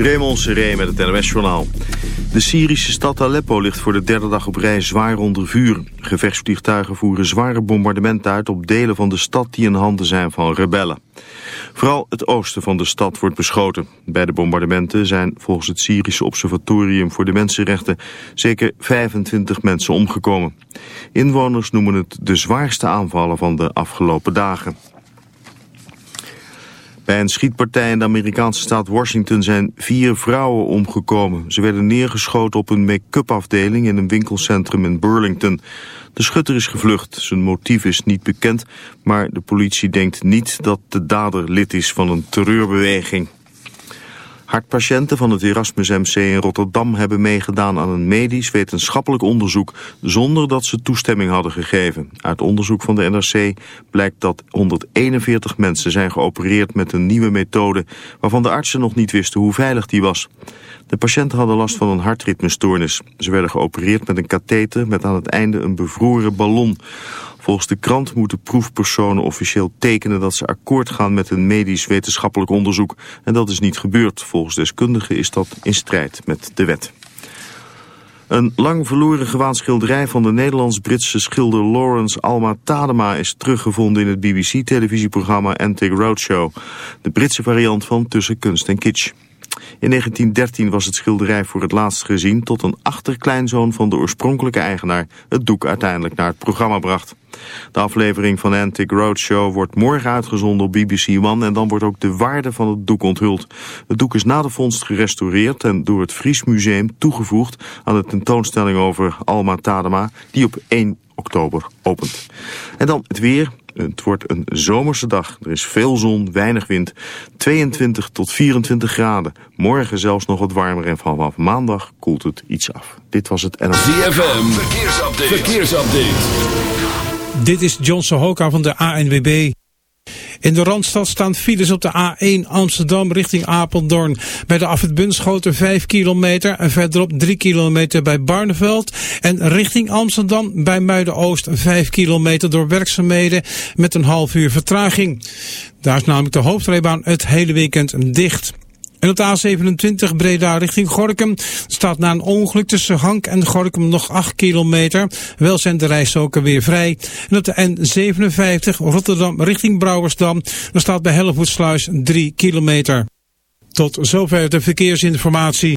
Raymond Seré met het NOS-journaal. De Syrische stad Aleppo ligt voor de derde dag op rij zwaar onder vuur. Gevechtsvliegtuigen voeren zware bombardementen uit op delen van de stad die in handen zijn van rebellen. Vooral het oosten van de stad wordt beschoten. Bij de bombardementen zijn volgens het Syrische Observatorium voor de Mensenrechten zeker 25 mensen omgekomen. Inwoners noemen het de zwaarste aanvallen van de afgelopen dagen. Bij een schietpartij in de Amerikaanse staat Washington zijn vier vrouwen omgekomen. Ze werden neergeschoten op een make-up afdeling in een winkelcentrum in Burlington. De schutter is gevlucht. Zijn motief is niet bekend, maar de politie denkt niet dat de dader lid is van een terreurbeweging. Hartpatiënten van het Erasmus MC in Rotterdam hebben meegedaan aan een medisch wetenschappelijk onderzoek zonder dat ze toestemming hadden gegeven. Uit onderzoek van de NRC blijkt dat 141 mensen zijn geopereerd met een nieuwe methode waarvan de artsen nog niet wisten hoe veilig die was. De patiënten hadden last van een hartritmestoornis. Ze werden geopereerd met een katheter met aan het einde een bevroren ballon. Volgens de krant moeten proefpersonen officieel tekenen dat ze akkoord gaan met een medisch wetenschappelijk onderzoek. En dat is niet gebeurd. Volgens deskundigen is dat in strijd met de wet. Een lang verloren gewaand schilderij van de Nederlands-Britse schilder Lawrence Alma Tadema is teruggevonden in het BBC-televisieprogramma Antique Roadshow. De Britse variant van Tussen Kunst en Kitsch. In 1913 was het schilderij voor het laatst gezien tot een achterkleinzoon van de oorspronkelijke eigenaar het doek uiteindelijk naar het programma bracht. De aflevering van Antique Roadshow wordt morgen uitgezonden op BBC One en dan wordt ook de waarde van het doek onthuld. Het doek is na de vondst gerestaureerd en door het Fries Museum toegevoegd aan de tentoonstelling over Alma Tadema die op 1 oktober opent. En dan het weer. Het wordt een zomerse dag. Er is veel zon, weinig wind. 22 tot 24 graden. Morgen zelfs nog wat warmer en vanaf maandag koelt het iets af. Dit was het NLV. ZFM, verkeersupdate. verkeersupdate. Dit is John Sohoka van de ANWB. In de Randstad staan files op de A1 Amsterdam richting Apeldoorn. Bij de Afrit Bunschoten 5 kilometer en verderop 3 kilometer bij Barneveld. En richting Amsterdam bij Muiden-Oost 5 kilometer door werkzaamheden met een half uur vertraging. Daar is namelijk de hoofdrijbaan het hele weekend dicht. En op de A27 Breda richting Gorkum staat na een ongeluk tussen Hank en Gorkum nog 8 kilometer. Wel zijn de rijstroken weer vrij. En op de N57 Rotterdam richting Brouwersdam dan staat bij Hellevoetsluis 3 kilometer. Tot zover de verkeersinformatie.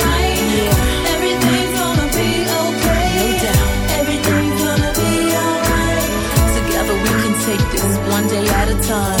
Time.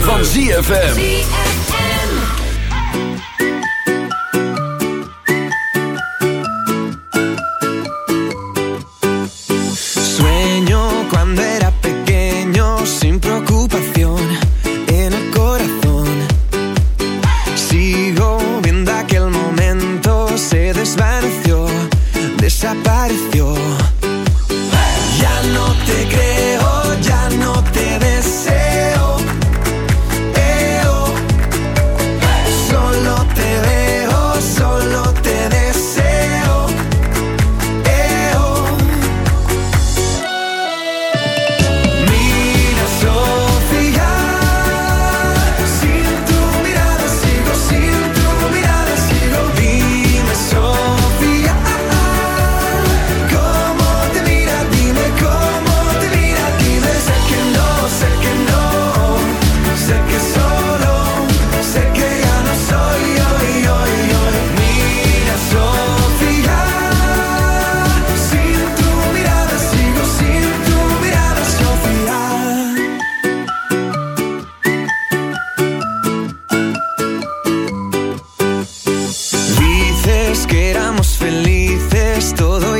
van ZFM. es todo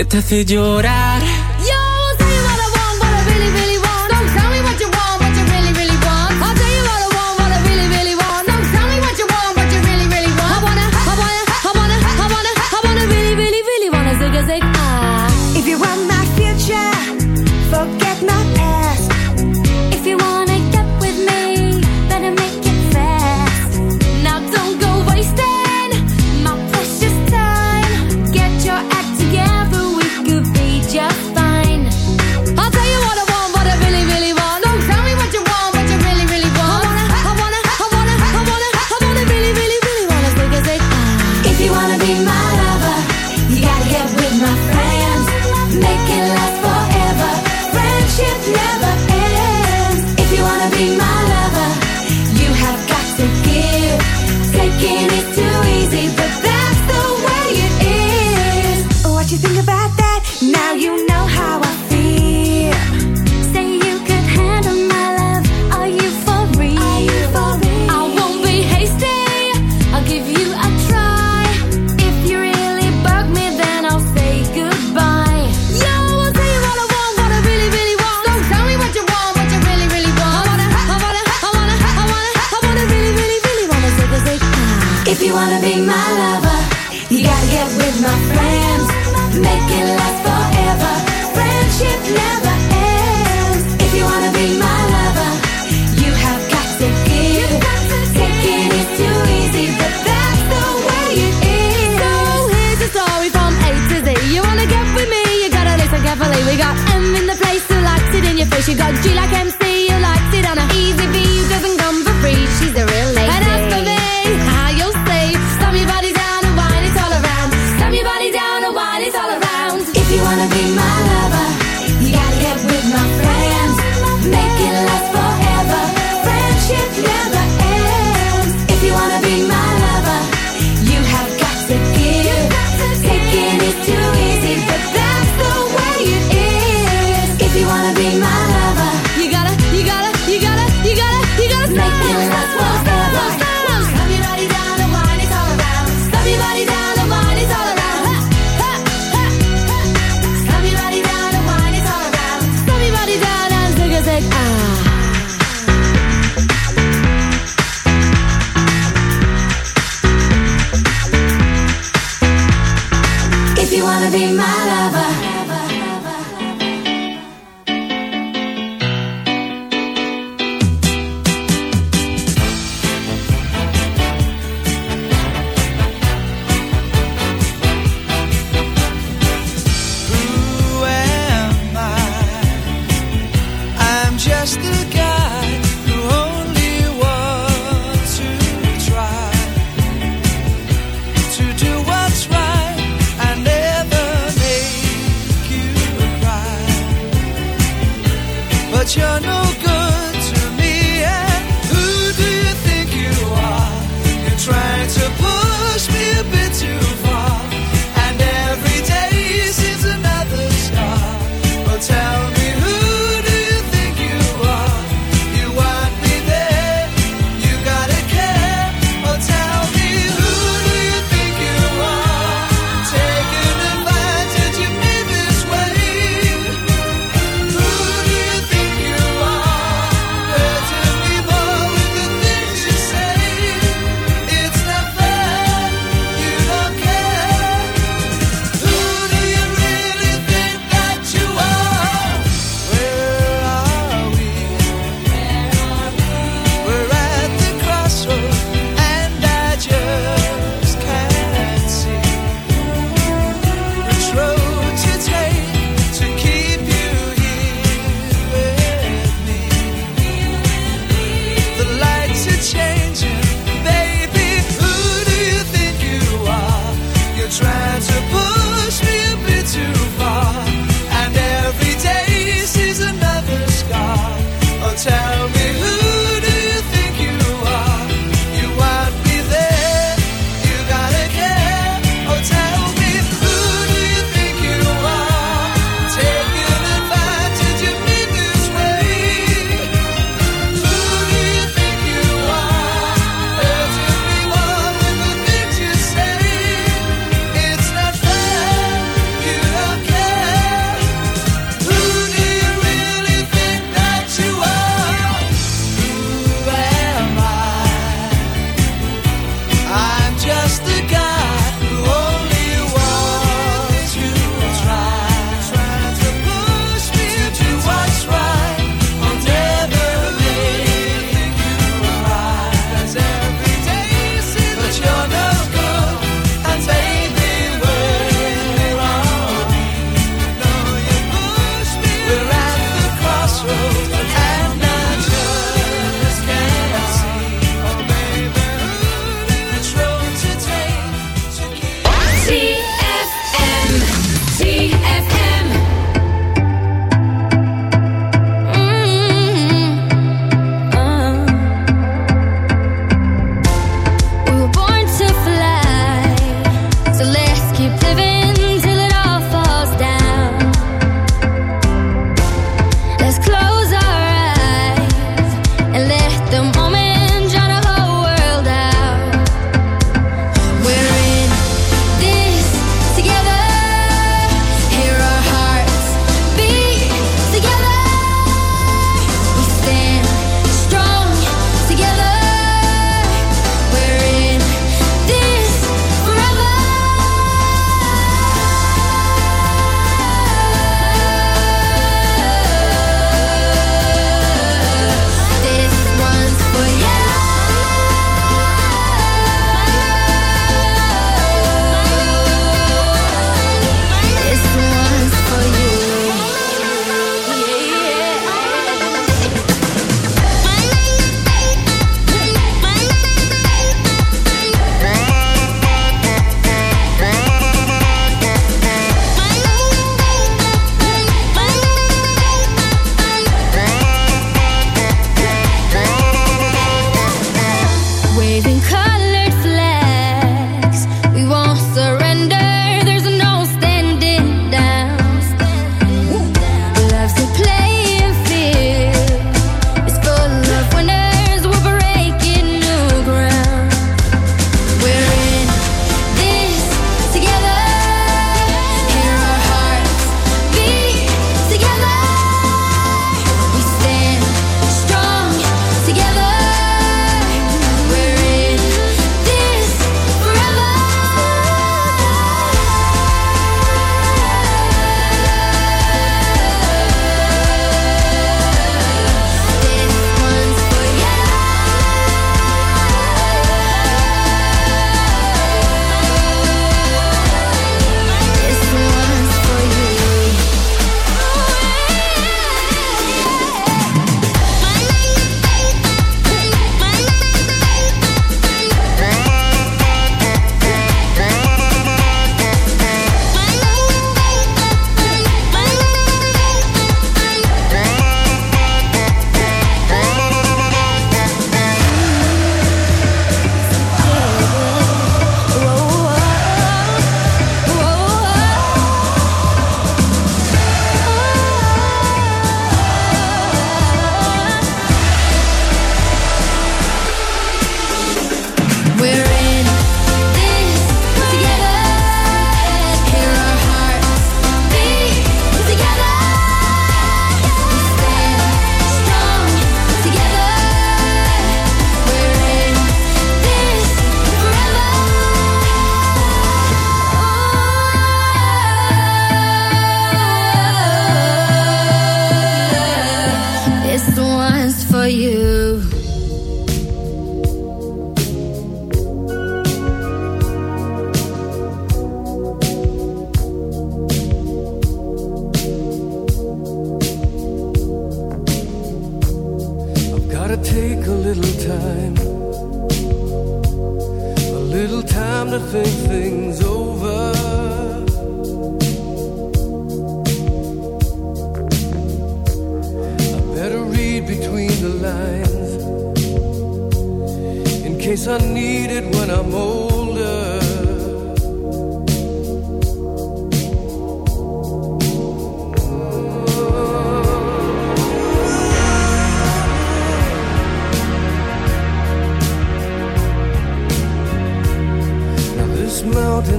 que te hace llorar. my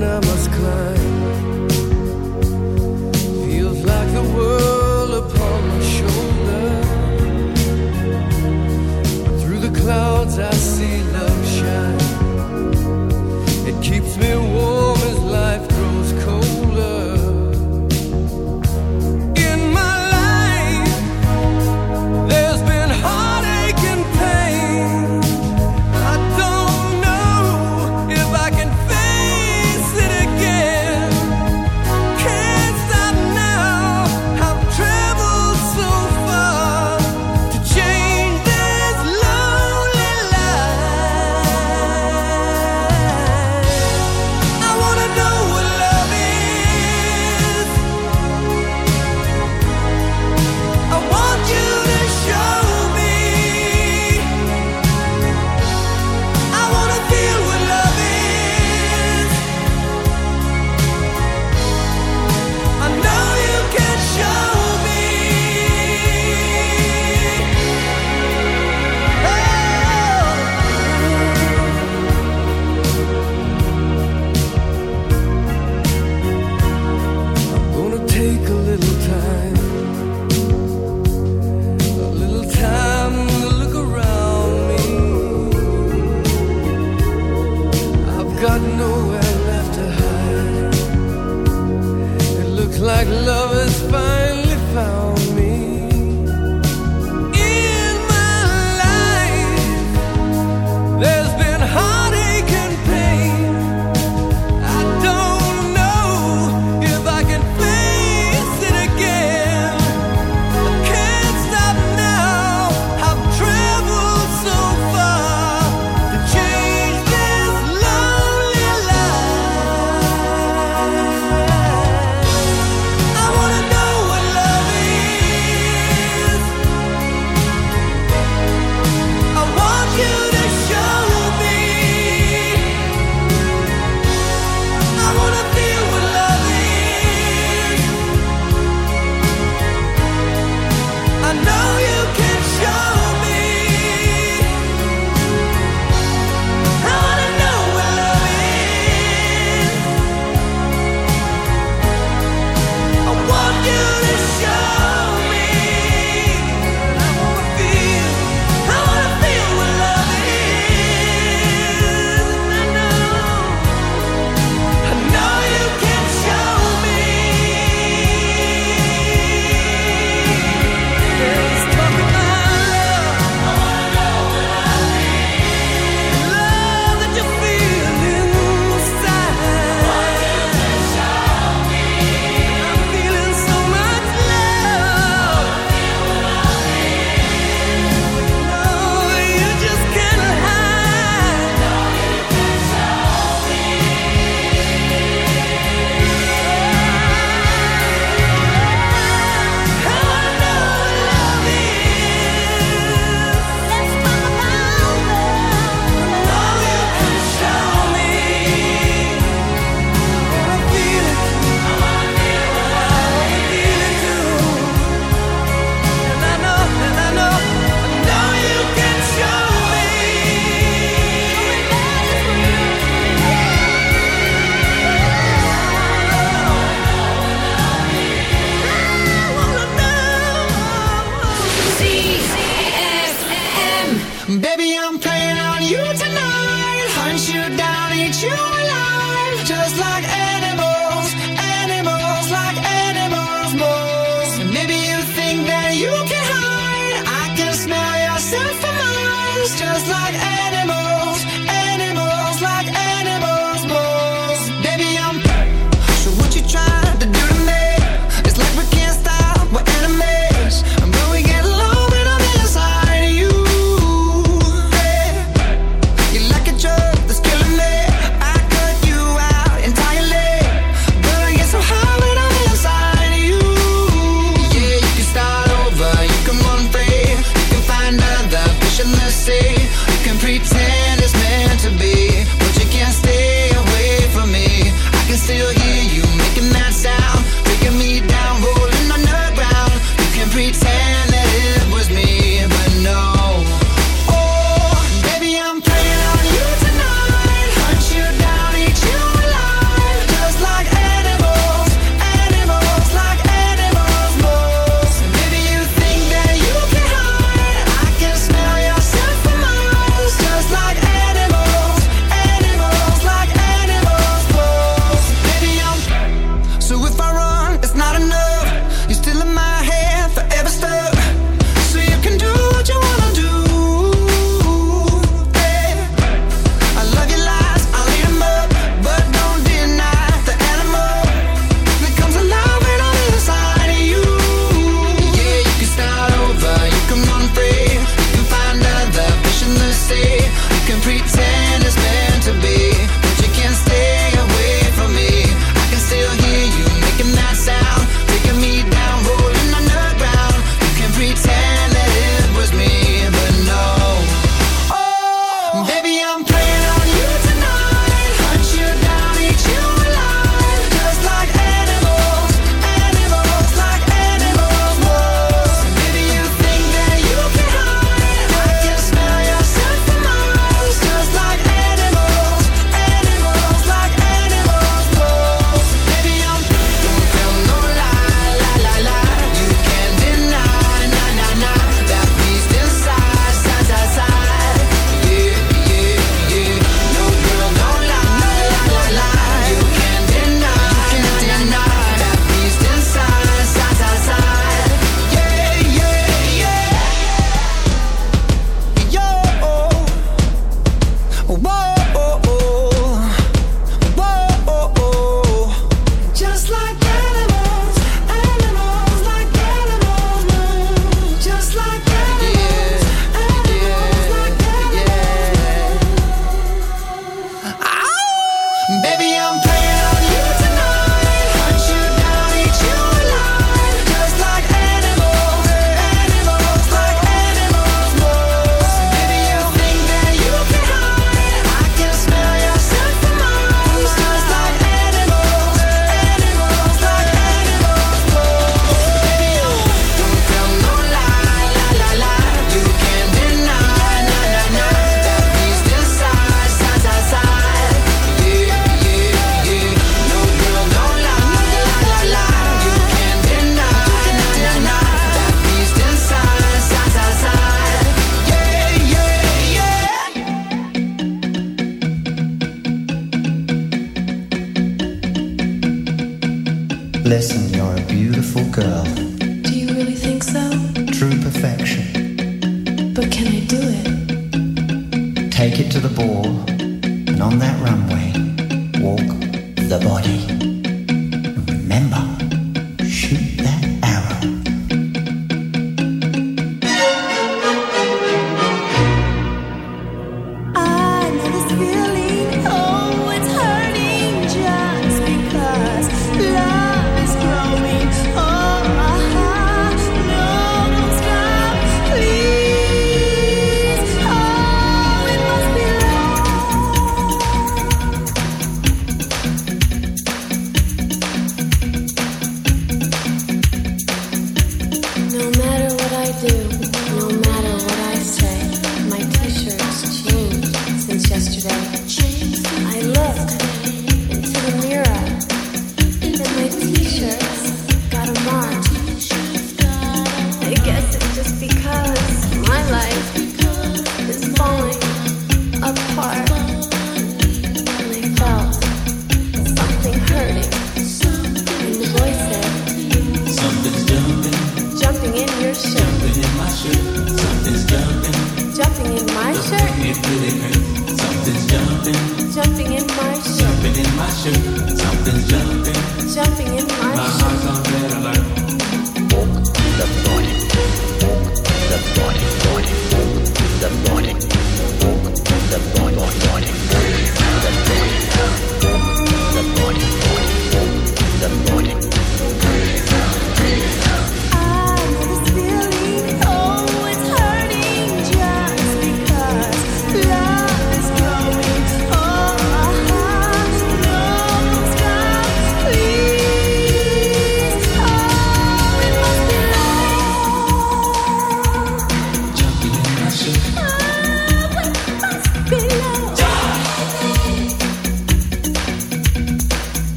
nama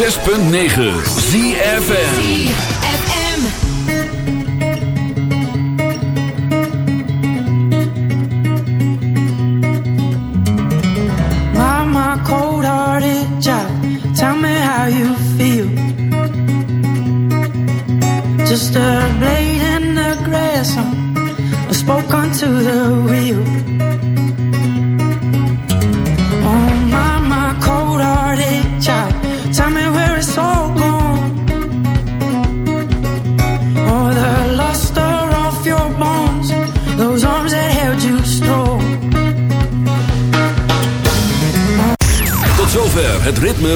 106.9 ZFN